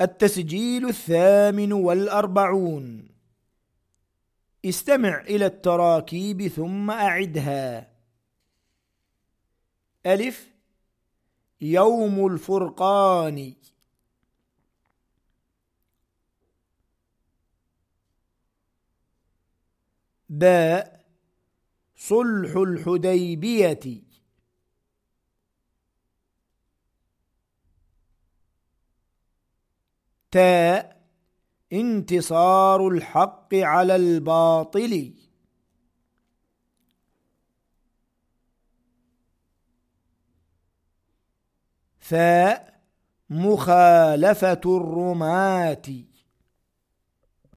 التسجيل الثامن والأربعون. استمع إلى التراكيب ثم أعدها. ألف. يوم الفرقان. باء. صلح الحديبية. تاء انتصار الحق على الباطل. ثاء مخالفة الرماة.